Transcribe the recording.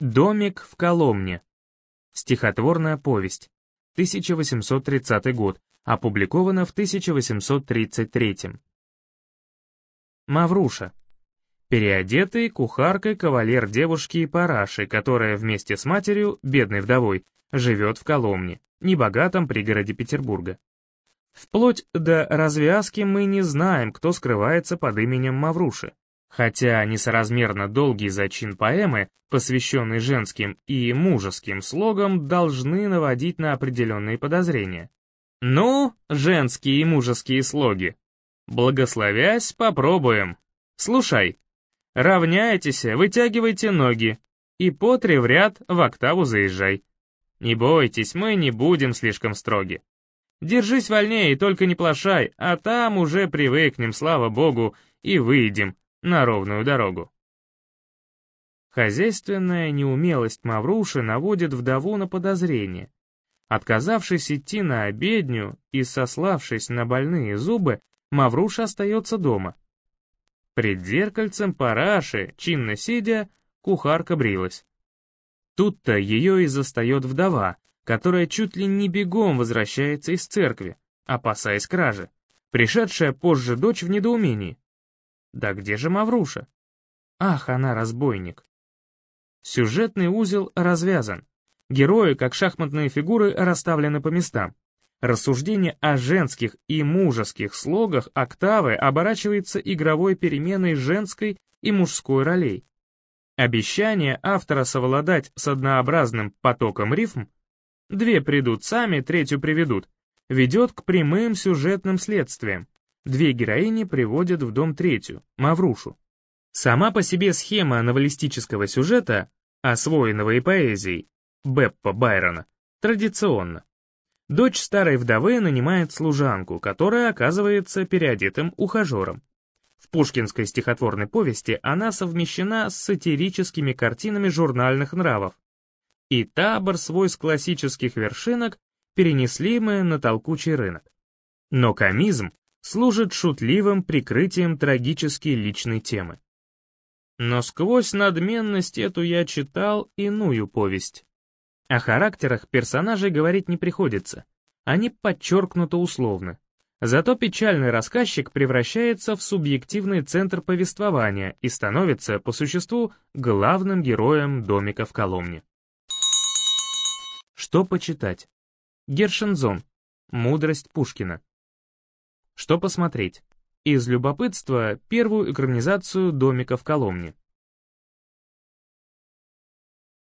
Домик в Коломне. Стихотворная повесть. 1830 год. Опубликована в 1833. Мавруша. Переодетый кухаркой кавалер девушки и параши, которая вместе с матерью, бедной вдовой, живет в Коломне, небогатом пригороде Петербурга. Вплоть до развязки мы не знаем, кто скрывается под именем Мавруши. Хотя несоразмерно долгий зачин поэмы, посвященный женским и мужеским слогам, должны наводить на определенные подозрения. Ну, женские и мужеские слоги. Благословясь, попробуем. Слушай. Равняйтесь, вытягивайте ноги. И по три в ряд в октаву заезжай. Не бойтесь, мы не будем слишком строги. Держись вольнее только не плашай, а там уже привыкнем, слава богу, и выйдем на ровную дорогу. Хозяйственная неумелость Мавруши наводит вдову на подозрение. Отказавшись идти на обедню и сославшись на больные зубы, Мавруша остается дома. Пред зеркальцем параши, чинно сидя, кухарка брилась. Тут-то ее и застает вдова, которая чуть ли не бегом возвращается из церкви, опасаясь кражи. Пришедшая позже дочь в недоумении. Да где же Мавруша? Ах, она разбойник. Сюжетный узел развязан. Герои, как шахматные фигуры, расставлены по местам. Рассуждение о женских и мужеских слогах октавы оборачивается игровой переменой женской и мужской ролей. Обещание автора совладать с однообразным потоком рифм «две придут сами, третью приведут» ведет к прямым сюжетным следствиям, Две героини приводят в дом третью, Маврушу. Сама по себе схема новеллистического сюжета, освоенного и поэзией, Беппа Байрона, традиционна. Дочь старой вдовы нанимает служанку, которая оказывается переодетым ухажером. В пушкинской стихотворной повести она совмещена с сатирическими картинами журнальных нравов. И табор свой с классических вершинок перенесли мы на толкучий рынок. Но комизм служит шутливым прикрытием трагически личной темы. Но сквозь надменность эту я читал иную повесть. О характерах персонажей говорить не приходится, они подчеркнуто условны. Зато печальный рассказчик превращается в субъективный центр повествования и становится, по существу, главным героем домика в Коломне. Что почитать? Гершензон. Мудрость Пушкина. Что посмотреть? Из любопытства первую экранизацию «Домика в Коломне».